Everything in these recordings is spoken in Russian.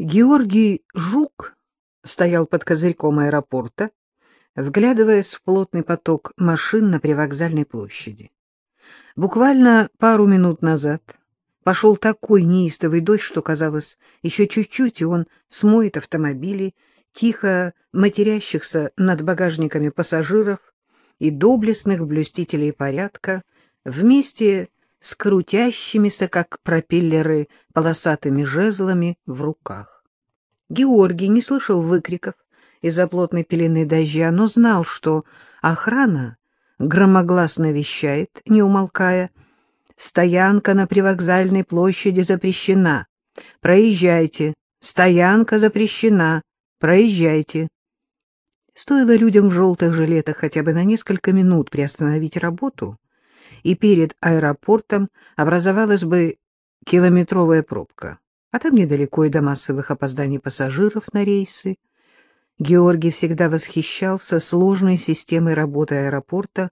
Георгий Жук стоял под козырьком аэропорта, вглядываясь в плотный поток машин на привокзальной площади. Буквально пару минут назад пошел такой неистовый дождь, что, казалось, еще чуть-чуть, и он смоет автомобили, тихо матерящихся над багажниками пассажиров и доблестных блюстителей порядка, вместе с крутящимися, как пропеллеры, полосатыми жезлами в руках. Георгий не слышал выкриков из-за плотной пелены дождя, но знал, что охрана громогласно вещает, не умолкая, «Стоянка на привокзальной площади запрещена. Проезжайте. Стоянка запрещена. Проезжайте». Стоило людям в желтых жилетах хотя бы на несколько минут приостановить работу, и перед аэропортом образовалась бы километровая пробка, а там недалеко и до массовых опозданий пассажиров на рейсы. Георгий всегда восхищался сложной системой работы аэропорта,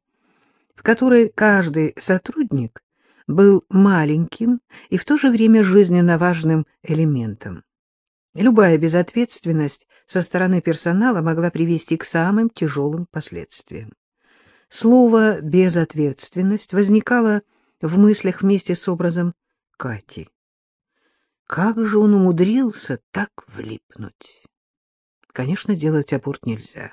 в которой каждый сотрудник был маленьким и в то же время жизненно важным элементом. Любая безответственность со стороны персонала могла привести к самым тяжелым последствиям. Слово «безответственность» возникало в мыслях вместе с образом Кати. Как же он умудрился так влипнуть? Конечно, делать аборт нельзя.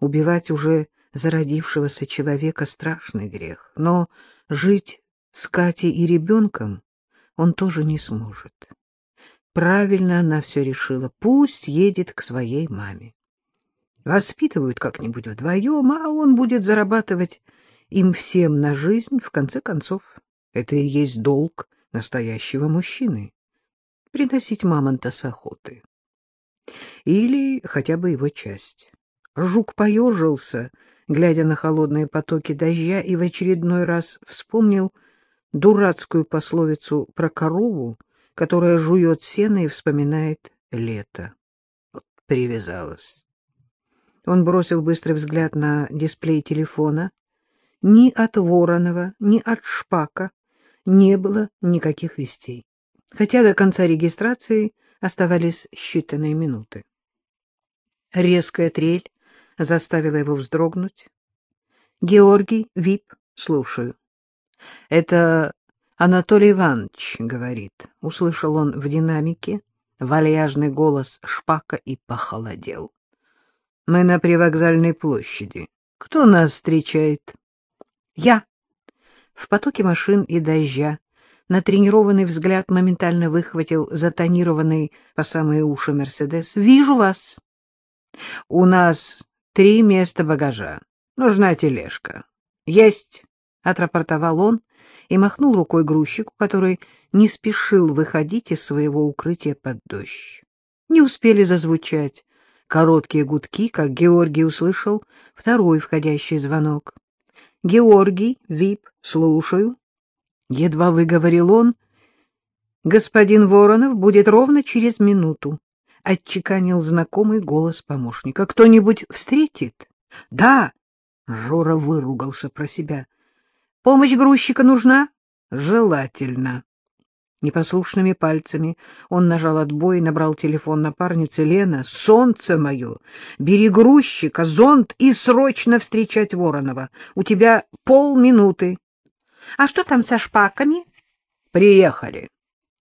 Убивать уже зародившегося человека — страшный грех. Но жить с Катей и ребенком он тоже не сможет. Правильно она все решила. Пусть едет к своей маме. Воспитывают как-нибудь вдвоем, а он будет зарабатывать им всем на жизнь, в конце концов. Это и есть долг настоящего мужчины — приносить мамонта с охоты. Или хотя бы его часть. Жук поежился, глядя на холодные потоки дождя, и в очередной раз вспомнил дурацкую пословицу про корову, которая жует сено и вспоминает лето. Вот привязалась. Он бросил быстрый взгляд на дисплей телефона. Ни от Воронова, ни от Шпака не было никаких вестей, хотя до конца регистрации оставались считанные минуты. Резкая трель заставила его вздрогнуть. — Георгий, ВИП, слушаю. — Это Анатолий Иванович говорит, — услышал он в динамике вальяжный голос Шпака и похолодел. Мы на привокзальной площади. Кто нас встречает? Я. В потоке машин и дождя натренированный взгляд моментально выхватил затонированный по самые уши Мерседес. «Вижу вас!» «У нас три места багажа. Нужна тележка». «Есть!» — отрапортовал он и махнул рукой грузчику, который не спешил выходить из своего укрытия под дождь. Не успели зазвучать короткие гудки, как Георгий услышал второй входящий звонок. — Георгий, ВИП, слушаю. Едва выговорил он. — Господин Воронов будет ровно через минуту, — отчеканил знакомый голос помощника. — Кто-нибудь встретит? — Да. Жора выругался про себя. — Помощь грузчика нужна? — Желательно. Непослушными пальцами он нажал отбой и набрал телефон напарницы. — Лена, солнце мое, бери грузчика, зонт и срочно встречать Воронова. У тебя полминуты. — А что там со шпаками? — Приехали.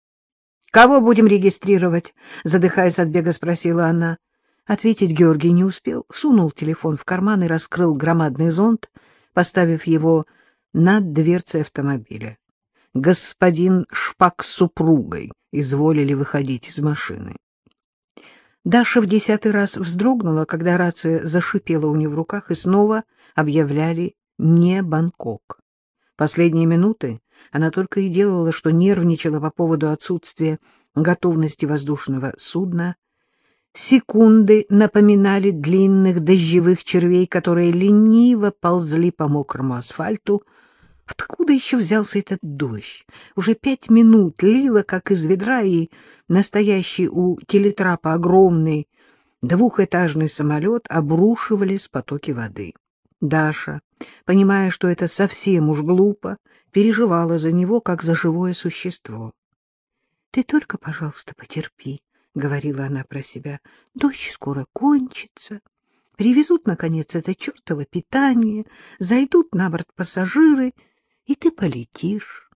— Кого будем регистрировать? — задыхаясь от бега, спросила она. Ответить Георгий не успел, сунул телефон в карман и раскрыл громадный зонт, поставив его над дверцей автомобиля господин Шпак с супругой изволили выходить из машины. Даша в десятый раз вздрогнула, когда рация зашипела у нее в руках, и снова объявляли «не Бангкок». Последние минуты она только и делала, что нервничала по поводу отсутствия готовности воздушного судна. Секунды напоминали длинных дождевых червей, которые лениво ползли по мокрому асфальту, Откуда еще взялся этот дождь? Уже пять минут лило, как из ведра, и настоящий у телетрапа огромный двухэтажный самолет обрушивались потоки воды. Даша, понимая, что это совсем уж глупо, переживала за него, как за живое существо. — Ты только, пожалуйста, потерпи, — говорила она про себя, — дождь скоро кончится. Привезут, наконец, это чертово питание, зайдут на борт пассажиры, и ты полетишь.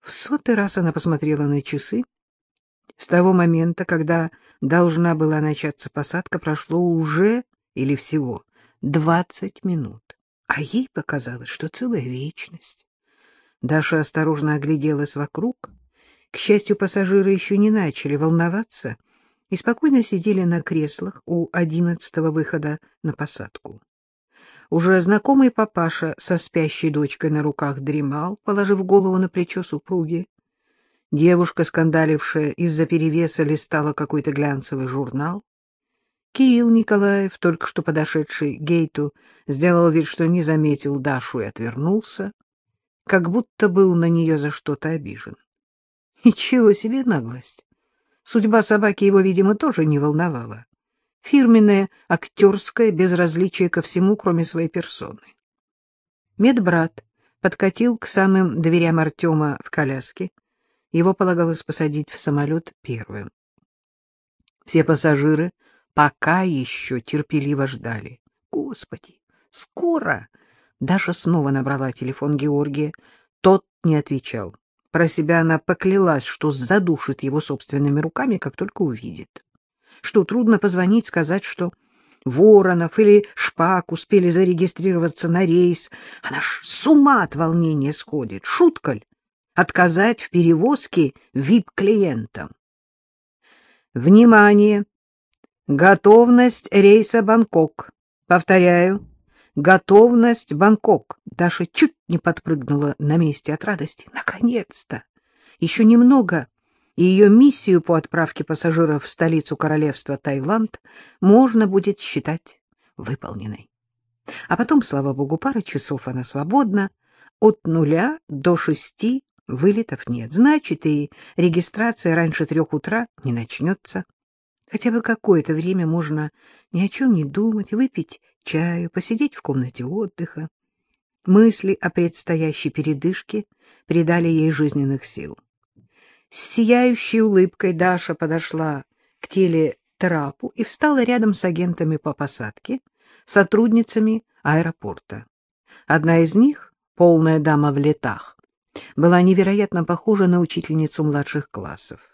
В сотый раз она посмотрела на часы. С того момента, когда должна была начаться посадка, прошло уже или всего двадцать минут, а ей показалось, что целая вечность. Даша осторожно огляделась вокруг. К счастью, пассажиры еще не начали волноваться — и спокойно сидели на креслах у одиннадцатого выхода на посадку. Уже знакомый папаша со спящей дочкой на руках дремал, положив голову на плечо супруги. Девушка, скандалившая из-за перевеса, листала какой-то глянцевый журнал. Кирилл Николаев, только что подошедший гейту, сделал вид, что не заметил Дашу и отвернулся, как будто был на нее за что-то обижен. Ничего себе наглость! Судьба собаки его, видимо, тоже не волновала. Фирменное актерское безразличие ко всему, кроме своей персоны. Медбрат подкатил к самым дверям Артема в коляске. Его полагалось посадить в самолет первым. Все пассажиры пока еще терпеливо ждали. Господи, скоро! Даша снова набрала телефон Георгия. Тот не отвечал. Про себя она поклялась, что задушит его собственными руками, как только увидит. Что трудно позвонить, сказать, что Воронов или Шпак успели зарегистрироваться на рейс. Она ж с ума от волнения сходит. Шутка ль? Отказать в перевозке вип-клиентам. Внимание! Готовность рейса Бангкок. Повторяю, Готовность Бангкок. Даша чуть не подпрыгнула на месте от радости. Наконец-то! Еще немного, и ее миссию по отправке пассажиров в столицу королевства Таиланд можно будет считать выполненной. А потом, слава богу, пара часов она свободна. От нуля до шести вылетов нет. Значит, и регистрация раньше трех утра не начнется. Хотя бы какое-то время можно ни о чем не думать, выпить чаю, посидеть в комнате отдыха. Мысли о предстоящей передышке придали ей жизненных сил. С сияющей улыбкой Даша подошла к телетрапу и встала рядом с агентами по посадке, сотрудницами аэропорта. Одна из них, полная дама в летах, была невероятно похожа на учительницу младших классов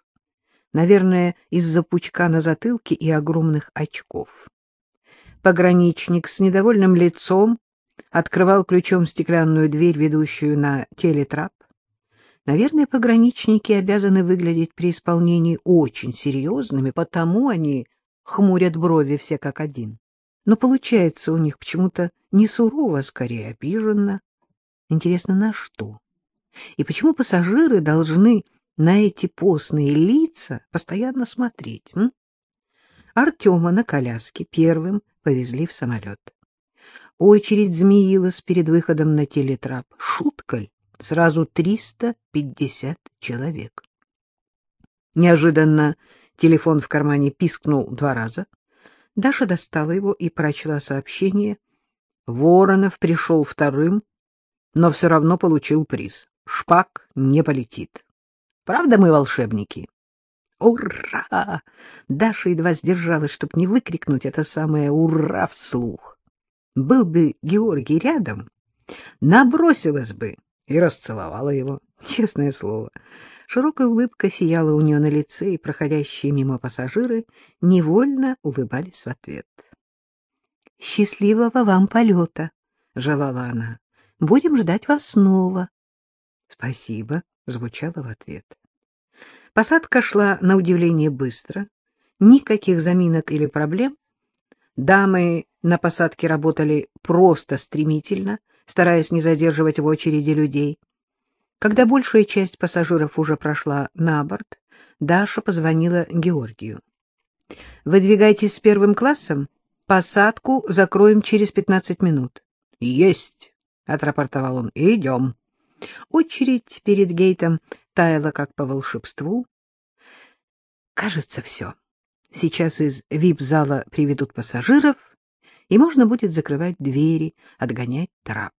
наверное, из-за пучка на затылке и огромных очков. Пограничник с недовольным лицом открывал ключом стеклянную дверь, ведущую на телетрап. Наверное, пограничники обязаны выглядеть при исполнении очень серьезными, потому они хмурят брови все как один. Но получается у них почему-то не сурово, а скорее обиженно. Интересно, на что? И почему пассажиры должны на эти постные лица постоянно смотреть. М? Артема на коляске первым повезли в самолет. Очередь змеилась перед выходом на телетрап. Шутка ль? Сразу 350 человек. Неожиданно телефон в кармане пискнул два раза. Даша достала его и прочла сообщение. Воронов пришел вторым, но все равно получил приз. Шпак не полетит. Правда мы волшебники? Ура! Даша едва сдержалась, чтобы не выкрикнуть это самое «ура» вслух. Был бы Георгий рядом, набросилась бы и расцеловала его, честное слово. Широкая улыбка сияла у нее на лице, и проходящие мимо пассажиры невольно улыбались в ответ. — Счастливого вам полета! — желала она. — Будем ждать вас снова. — Спасибо, — звучало в ответ. Посадка шла на удивление быстро, никаких заминок или проблем. Дамы на посадке работали просто стремительно, стараясь не задерживать в очереди людей. Когда большая часть пассажиров уже прошла на борт, Даша позвонила Георгию. — Выдвигайтесь с первым классом. Посадку закроем через пятнадцать минут. — Есть! — отрапортовал он. — Идем. Очередь перед гейтом таяла, как по волшебству. Кажется, все. Сейчас из вип-зала приведут пассажиров, и можно будет закрывать двери, отгонять трап.